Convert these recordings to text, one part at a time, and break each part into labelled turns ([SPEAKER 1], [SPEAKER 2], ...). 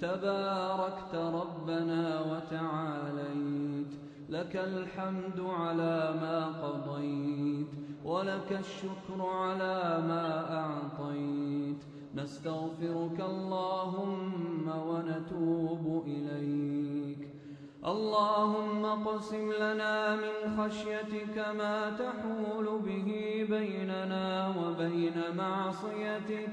[SPEAKER 1] تباركت ربنا وتعاليت. لك الحمد على ما قضيت ولك الشكر على ما أعطيت. نستغفرك اللهم ونتوب إليك. اللهم اقسم لنا من خشيتك ما تحول به بيننا وبين معصيتك.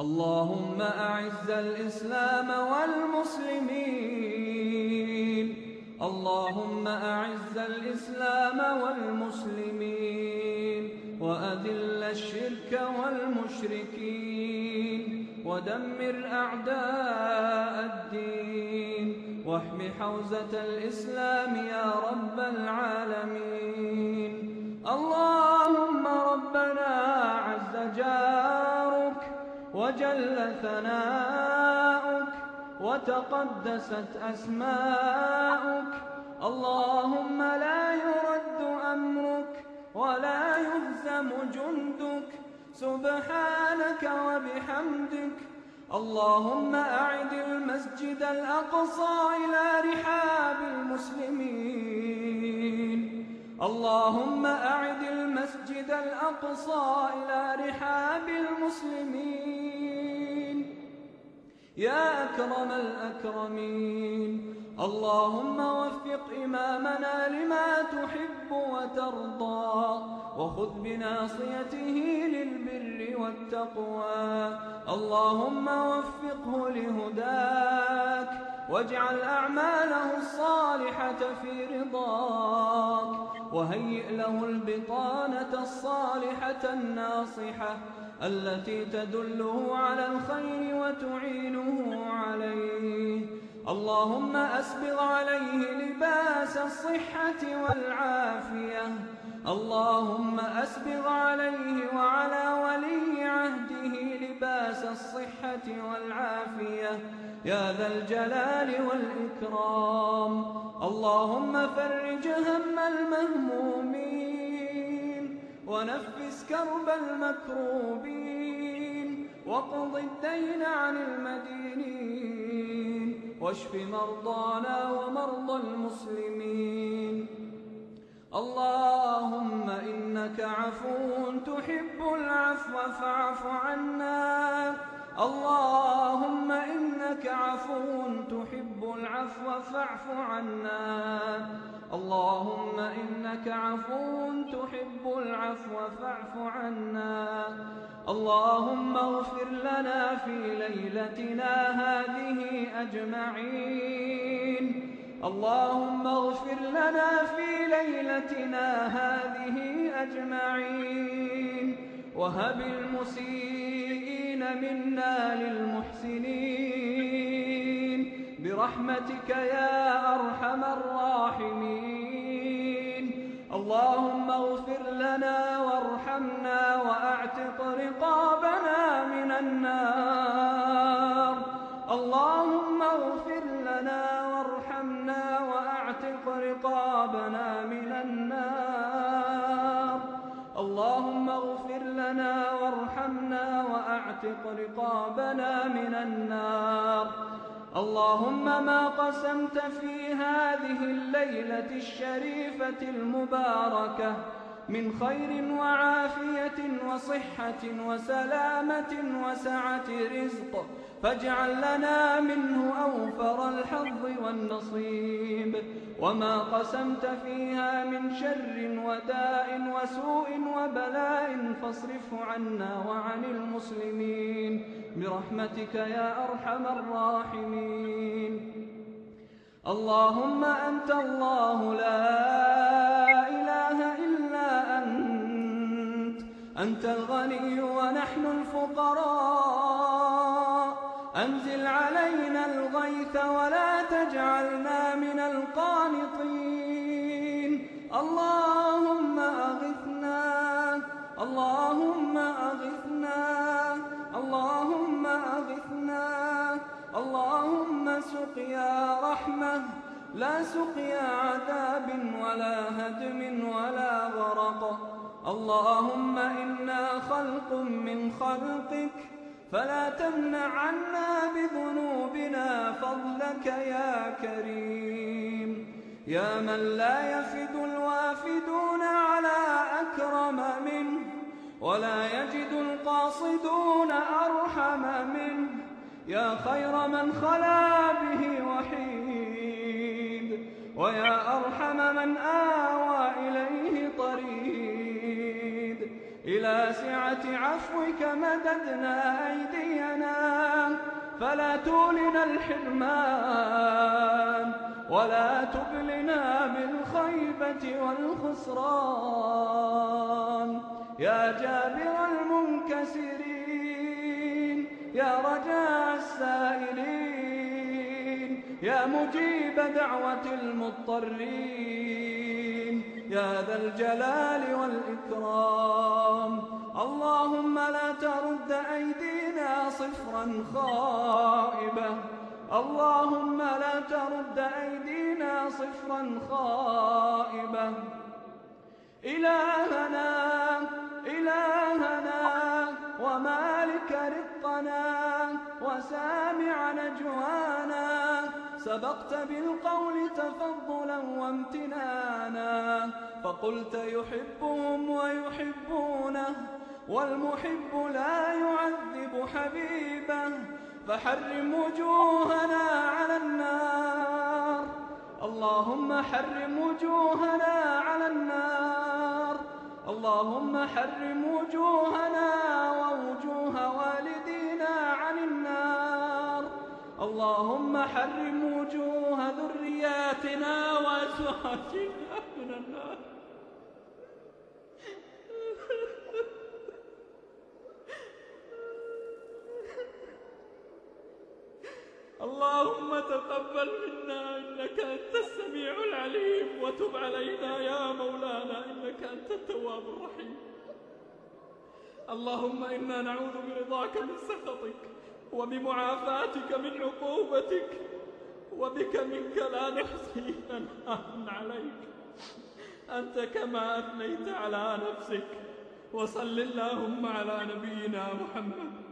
[SPEAKER 1] اللهم أعز الإسلام والمسلمين. اللهم أعز الإسلام والمسلمين. وأذل الشرك والمشركين. ودمر أعداء الدين. واحم حوزة الإسلام يا رب العالمين. اللهم وجل ثناؤك وتقدست أسماؤك. اللهم لا يرد أمرك ولا يهزم جندك. سبحانك وبحمدك. اللهم أعد المسجد الأقصى إلى رحاب المسلمين. اللهم أعد المسجد الأقصى إلى رحاب المسلمين. يا أكرم الأكرمين. اللهم وفق إمامنا لما تحب وترضى وخذ بناصيته للبر والتقوى. اللهم وفقه لهداك واجعل أعماله الصالحة في رضاك وهيئ له البطانة الصالحة الناصحة. التي تدله على الخير وتعينه عليه. اللهم أسبغ عليه لباس الصحة والعافية. اللهم أسبغ عليه وعلى ولي عهده لباس الصحة والعافية. يا ذا الجلال والإكرام. اللهم فرج هم المهمومين. ونفس كرب المكروبين وقض الدين عن المدينين واشف مرضانا ومرضى المسلمين. اللهم إنك عفو تحب العفو فاعف عنا. اللهم إنك عفو تحب العفو فاعف عنا. اللهم إنك عفو تحب العفو فاعف عنا. اللهم اغفر لنا في ليلتنا هذه أجمعين. اللهم اغفر لنا في ليلتنا هذه أجمعين. وهب المسيئين منا للمحسنين. برحمتك يا أرحم الراحمين. اللهم اغفر لنا وارحمنا وأعتق رقابنا من النار. اللهم اغفر لنا وارحمنا وأعتق رقابنا من النار. اللهم اغفر لنا وارحمنا وأعتق رقابنا من النار. اللهم ما قسمت في هذه الليلة الشريفة المباركة من خير وعافية وصحة وسلامة وسعة رزق فاجعل لنا منه أوفر الحظ والنصيب. وما قسمت فيها من شر وداء وسوء وبلاء فاصرفه عنا وعن المسلمين. برحمتك يا أرحم الراحمين. اللهم أنت الله لا أنت الغني ونحن الفقراء. أنزل علينا الغيث ولا تجعلنا من القانطين. اللهم أغثنا اللهم أغثنا اللهم أغثنا اللهم سقيا رحمة. لا سقيا عذاب ولا هدم ولا غرق اللهم إنا خلق من خلقك فلا تمنع عنا بذنوبنا فضلك يا كريم. يا من لا يفد الوافدون على أكرم منه ولا يجد القاصدون أرحم منه. يا خير من خلا به وحيد ويا أرحم من آوى إليه طريد. إلى سعة عفوك مددنا أيدينا فلا تولنا الحرمان ولا تبلنا بالخيبة والخسران. يا جابر المنكسرين يا رجاء السائلين يا مجيب دعوة المضطرين يا ذا الجلال والإكرام. خائبة. اللهم لا ترد أيدينا صفرا خائبة. إلهنا إلهنا ومالك رقنا وسامع نجوانا. سبقت بالقول تفضلا وامتنانا. فقلت يحبهم ويحبونه والمحب لا يعذب حبيبه. فحرم وجوهنا على النار. اللهم حرم وجوهنا على النار. اللهم حرم وجوهنا ووجوه والدينا عن النار. اللهم حرم وجوه ذرياتنا وأزواجنا من النار. اللهم تقبل منا إنك أنت السميع العليم وتب علينا يا مولانا إنك أنت التواب الرحيم. اللهم إنا نعوذ برضاك من سخطك وبمعافاتك من عقوبتك وبك منك لا نحصي ثناء عليك. أنت كما أثنيت على نفسك وصل اللهم على نبينا محمد.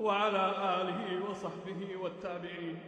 [SPEAKER 1] وعلى آله وصحبه والتابعين.